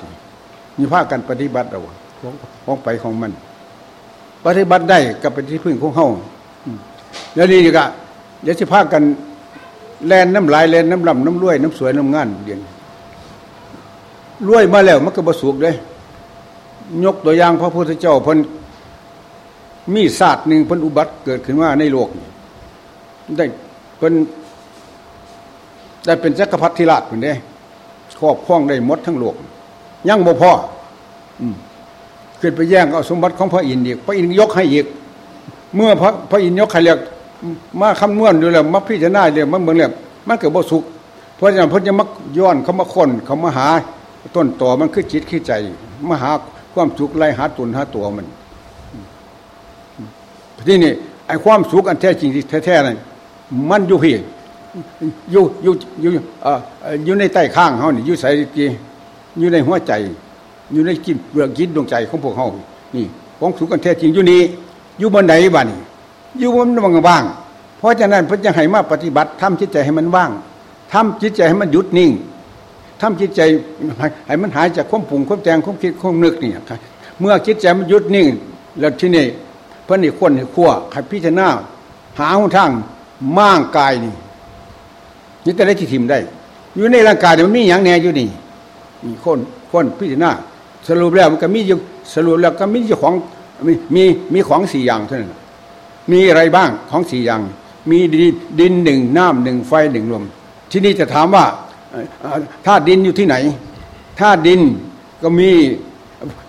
มีภาคกันปฏิบัติเอาของไปของมัน ปฏิบัติได้กับเป็นที่พึ่งของเฮาแล้วนี่ก็เดี๋ยวจะพากันแลนน้ำลายแลนน้ำลำน้ำรวยน้ำสวยน้ำงานเดียนรวยมาแล้วมันก็บสุกเลยยกตัวอย่างพระพุทธเจ้าพนมีศาสตร์หนึ่งพนอุบัติเกิดขึ้นมาในโลก ได้เพิ่นได้เป็นจักรพรรดิราชเป็นได้ ครอบครองได้หมดทั้งโลกยังบ่พออืมขึ้นไปแย่งเอาสมบัติของพระอินทร์อีกพระอินทร์ยกให้อีก เมื่อพระพระอินทร์ยกให้เรียกมาคำนวณดูแล้วมาพิจารณาเรียกมันเมืองเรียกมันเกิดบ่สุขเพราะฉะนั้นพระจะมักย้อนเขามาคนเขามาหา ต้นต่อมันคือจิตคือใจมาหาความสุขไล่หาตุนหาตัวมันที่นี่ไอ้ความสุขอันแท้จริงที่แท้ๆนั่นมันอยู่พี่ อยู่อยู่อยู่เอยู่ในใต้ข้างเขานี่อยู่ใส่กีอยู่ในหัวใจ อยู่ในกินเปลือกยินดวงใจของพวกเขานี่ของสุกันแท้จริงอยู่นี่อยู่บนไหนบ้านี่อยู่บนบางบ้างเพราะฉะนั้นพระจะให้มาปฏิบัติทำจิตใจให้มันว่างทำจิตใจให้มันหยุดนิ่งทำจิตใจให้มันหายจากความปุ่งความแจงความคิดความนึกนี่เมื่อจิตใจมันหยุดนิ่ง แล้วที่นี่พระนี่คนให้ขั้วให้พิจารณาหาหนทางม่างกายนี่ นี่จะได้ที่ทิมได้ อยู่ในร่างกายเนี่ยมันมีอย่างแน่อยู่นี่มีคนคนพิจารณาสรุปแล้วมันก็มีอยู่สรุปแล้วก็มีอยู่ของมีมีมีของสี่อย่างเท่านั้นมีอะไรบ้างของสี่อย่าง มีดินดินหนึ่งน้ำหนึ่งไฟหนึ่งลมที่นี่จะถามว่าธาตุดินอยู่ที่ไหนธาตุดินก็มี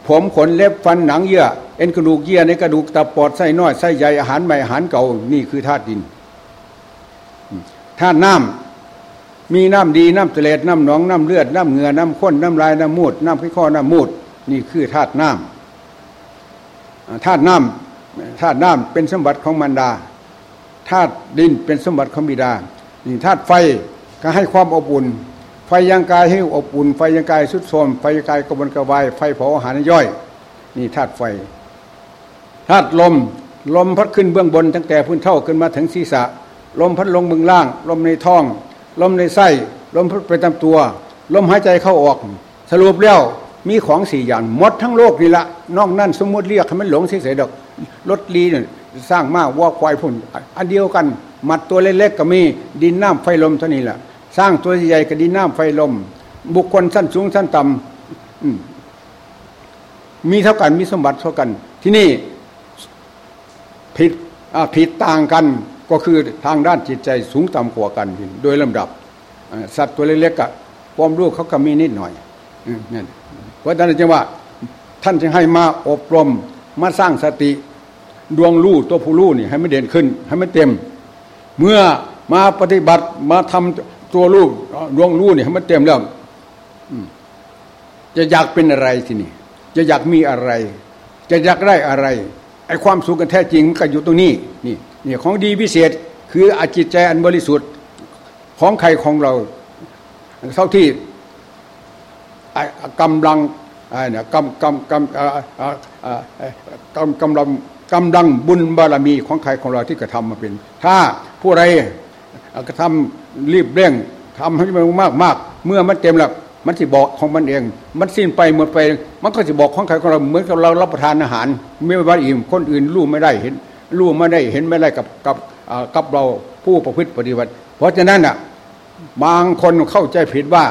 ผมขนเล็บฟันหนังเยื่อ เอ็นกระดูกเยื่อในกระดูกตับปอดไส้น้อยไส้ใหญ่อาหารใหม่อาหารเก่านี่คือธาตุดินธาตุน้ำ มีน้ำดีน้ำเตลดน้ำหนองน้ำเลือดน้ำเหงื่อน้ำข้นน้ำลายน้ำมูดน้ำพิข้อน้ำมูด นี่คือธาตุน้ำธาตุน้ำธาตุน้ำเป็นสมบัติของมารดาธาตุดินเป็นสมบัติของบิดานี่ธาตุไฟก็ให้ความอบอุ่น ไฟยังกายให้อบอุ่น ไฟยังกายสุดโทมไฟยังกายกระวนกระวายไฟเผาอาหารย่อย นี่ธาตุไฟธาตุลมลมพัดขึ้นเบื้องบนตั้งแต่พื้นเท่าขึ้นมาถึงศีรษะ ลมพัดลงเบื้องล่าง ลมในท้อง ลมในไส้ลมพัดไปตามตัว ลมหายใจเข้าออก สรุปแล้วมีของสี่อย่างหมดทั้งโลกนี่ละนอกนั้นสมมติเรียกให้มันหลงเสียดอกรถลีเนี่ยสร้างมากว่าควายพุ่นอันเดียวกันมัดตัวเล็กๆก็มีดินน้ำไฟลมเท่านี้แหละสร้างตัวใหญ่ก็ดินน้ำไฟลม บุคคลสั้นสูงสั้นต่ำมีเท่ากันมีสมบัติเท่ากัน ที่นี่ผิดผิดต่างกัน ก็คือทางด้านจิตใจสูงต่ำกว่ากันโดยลำดับสัตว์ตัวเล็กๆกับความรู้เขาก็มีนิดหน่อยนี่เพราะฉะนั้นจึงว่าท่านจึงให้มาอบรมมาสร้างสติดวงรู้ตัวผู้รู้นี่ให้มันเด่นขึ้น ให้มันเต็ม เมื่อมาปฏิบัติมาทำตัวรู้ดวงรู้นี่ให้มันเต็มแล้วจะอยากเป็นอะไรทีนี่จะอยากมีอะไร จะอยากได้อะไรไอ้ความสุขกันแท้จริงก็อยู่ตรงนี้นี่ เนี่ยของดีพิเศษคืออจิตใจอันบริสุทธิ์ของใครของเรา เท่าที่กำลังเนี่ยกำกำกำกำกำลังกำลังบุญบารมีของใครของเราที่กระทำมาเป็น ถ้าผู้ใดกระทำรีบเร่งทำให้มันมากมากเมื่อมันเต็มแล้วมันจะบอกของมันเอง มันสิ้นไปหมดไป มันก็จะบอกของใครของเราเหมือนกับเรารับประทานอาหาร ไม่ว่าอิ่มคนอื่นรู้ไม่ได้เห็น รู้ไม่ได้เห็นไม่ได้กับกับกับเราผู้ประพฤติปฏิบัติ เพราะฉะนั้นอะบางคนเข้าใจผิดว่า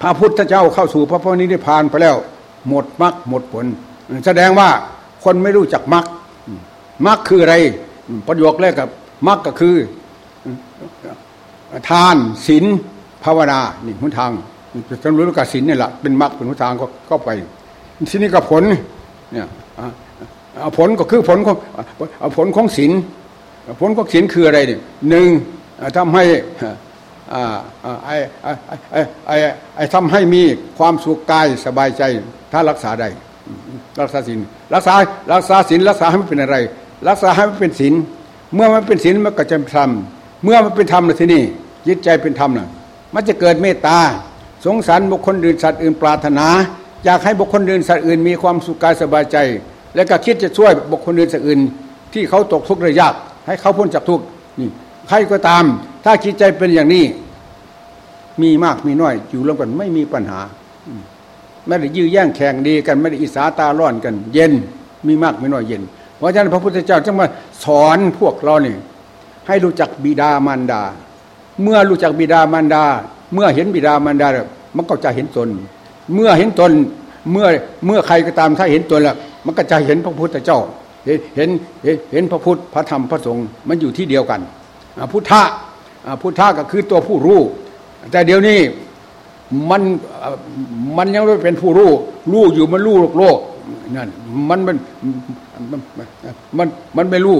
พระพุทธเจ้าเข้าสู่พระพุทธนิพพานไปแล้ว หมดมรรคหมดผล แสดงว่าคนไม่รู้จักมรรคมรรคคืออะไร ประโยคแรกกับมรรคก็คือทานศีลภาวนานี่หุนทางจำรู้กับศีลนี่แหละเป็นมรรคเป็นหุนทางก็ก็ไปทีนี้กับผลเนี่ย ผลก็คือผลของผลของศีลผลของศีลคืออะไรเนี่ยหนึ่งทำให้ไอ้ไอ้ไอ้ไอ้ทำให้มีความสุขกายสบายใจ ถ้ารักษาได้รักษาศีลรักษารักษาศีลรักษาให้มันเป็นอะไร รักษาให้มันเป็นศีลเมื่อมันเป็นศีลมันก็จะทำเมื่อมันเป็นธรรมนะที่นี่จิตใจเป็นธรรมนะมันจะเกิดเมตตา สงสารบุคคลอื่นสัตว์อื่นปรารถนา อยากให้บุคคลอื่นสัตว์อื่นมีความสุขกายสบายใจ และก็คิดจะช่วยบุคคลอื่นสัตว์อื่น ที่เขาตกทุกข์ระยากให้เขาพ้นจากทุกข์นี่ใครก็ตาม ถ้าจิตใจเป็นอย่างนี้ มีมากมีน้อยอยู่ร่วมกันไม่มีปัญหาไม่ได้ยื้อแย่งแข่งดีกันไม่ได้อิสาตาร้อนกัน เย็นมีมากมีน้อยเย็น เพราะฉะนั้นพระพุทธเจ้าจึงมาสอนพวกเราเนี่ยให้รู้จักบิดามารดา เมื่อรู้จักบิดามารดา เมื่อเห็นบิดามารดา มันก็จะเห็นตน เมื่อเห็นตน เมื่อเมื่อใครก็ตามถ้าเห็นตนแล้วมันก็จะเห็นพระพุทธเจ้า เห็นเห็นเห็นพระพุทธพระธรรมพระสงฆ์มันอยู่ที่เดียวกันพุทธะพุทธะก็คือตัวผู้รู้ แต่เดี๋ยวนี้มันมันยังไม่เป็นผู้รู้รู้อยู่มันรู้โลกโลกนั่นมันมันมันมันไม่รู้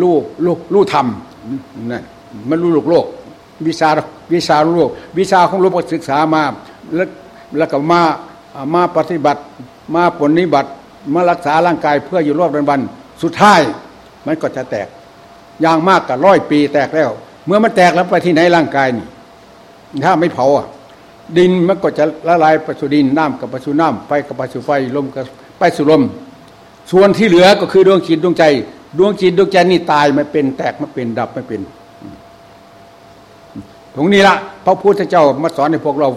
รู้รู้รู้ธรรมนั่นมันรู้โลกโลกวิชาวิชาโลกวิชาของโลกศึกษามาแล้ว แล้วก็มามาปฏิบัติ มาปฏิบัติ มารักษาร่างกายเพื่ออยู่รอดเป็นวัน สุดท้าย มันก็จะแตกอย่างมากกับร้อยปีแตกแล้ว เมื่อมันแตกแล้วไปที่ไหนร่างกายนี่ ถ้าไม่เผาอะ ดินมันก็จะละลายไปสู่ดินน้ำกับไปสู่น้ำไฟกับไปสู่ไฟลมกับไปสู่ลม ส่วนที่เหลือก็คือดวงจิตดวงใจ ดวงจิตดวงใจนี่ตายไม่เป็นแตกไม่เป็นดับไม่เป็นตรงนี้ละพระพุทธเจ้ามาสอนให้พวกเรา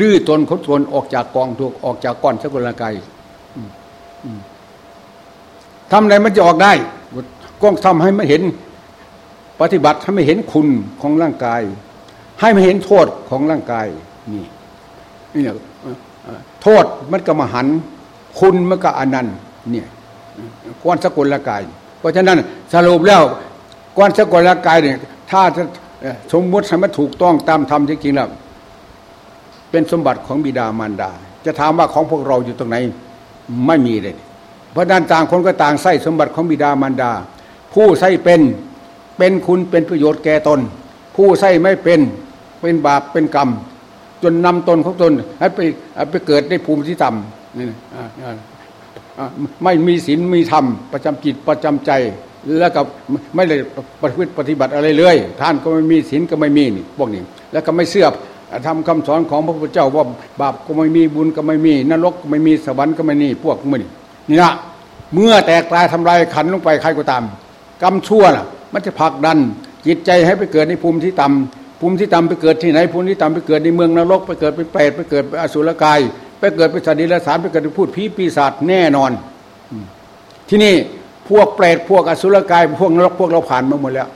ลื้อตนขดตนออกจากกองถูกออกจากก้อนสกุลกายทำอะไรมันจะออกได้ก็ทำให้มันเห็น ปฏิบัติให้ไม่เห็นคุณของร่างกาย ให้มาเห็นโทษของร่างกาย นี่นี่เนี่ยโทษมันก็มหัน คุณมันก็อนันต์เนี่ยกวนสกุลกาย เพราะฉะนั้นสรุปแล้วกวนสกุลกายเนี่ย ถ้าสมมติให้มันถูกต้องตามธรรมจริงๆแล้ว เป็นสมบัติของบิดามารดา จะถามว่าของพวกเราอยู่ตรงไหนไม่มีเลย เพราะฉะนั้นต่างคนก็ต่างใส่สมบัติของบิดามารดา ผู้ใส่เป็นเป็นคุณเป็นประโยชน์แก่ตน ผู้ใส่ไม่เป็นเป็นบาปเป็นกรรม จนนำตนของตนให้ไปไปเกิดในภูมิที่ต่ำนี่ไม่มีศีลมีธรรมประจำจิตประจำใจแล้วก็ไม่ได้ปฏิบัติปฏิบัติอะไรเลย ท่านก็ไม่มีศีลก็ไม่มีนี่พวกนี้ แล้วก็ไม่เชื่อ ทำคำสอนของพระพุทธเจ้าว่าบาปก็ไม่มีบุญก็ไม่มี นรกก็ไม่มีสวรรค์ก็ไม่มีพวกมันนี่นี่นะเมื่อแตกตายทำลายขันลงไปใครก็ตาม กรรมชั่วน่ะ มันจะผลักดัน จิตใจให้ไปเกิดในภูมิที่ต่ำภูมิที่ต่ำไปเกิดที่ไหน ภูมิที่ต่ำไปเกิดในเมืองนรก ไปเกิดเป็นเปรตไปเกิดเป็นอสุรกาย ไปเกิดเป็นสัตว์ดิลสารไปเกิดเป็นพูดผีปีศาจแน่นอน ที่นี่พวกเปรตพวกอสุรกาย พวกนรกพวกเราผ่านมาหมดแล้ว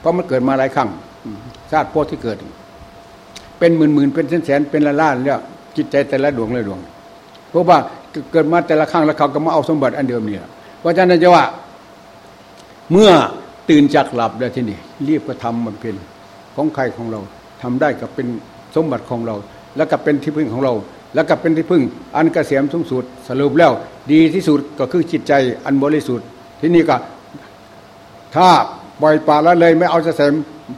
เพราะมันเกิดมาหลายครั้งชาติพวกที่เกิด เป็นหมื่นหมื่นเป็นแสนแสนเป็นล้านล้านๆแล้วจิตใจแต่ละดวงละดวง เพราะว่าเกิดมาแต่ละครั้งแล้วเขาก็มาเอาสมบัติอันเดิมนี่แหละเพราะฉะนั้นจะว่า เมื่อตื่นจากหลับแล้วที่นี่รีบก็ทำมันเป็นของใครของเราทำได้ก็เป็นสมบัติของเรา แล้วก็เป็นที่พึ่งของเรา แล้วก็เป็นที่พึ่ง อันเกษมสูงสุดสรุปแล้ว ดีที่สุดก็คือจิตใจอันบริสุทธิ์ที่นี่ก็ถ้า ปล่อยปละละเลยไม่เอาจะเสร็ม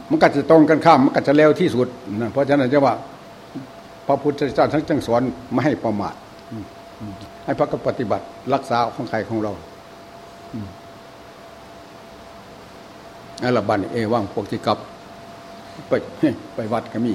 มันก็จะตรงกันข้ามมันก็จะเลวที่สุดนะเพราะฉะนั้นจะว่า พระพุทธเจ้าทั้งจังสอนไม่ให้ประมาทให้พระก็ปฏิบัติรักษาของใครของเราอันละบันเอว่างพวกที่กลับ ไปไปวัดก็มี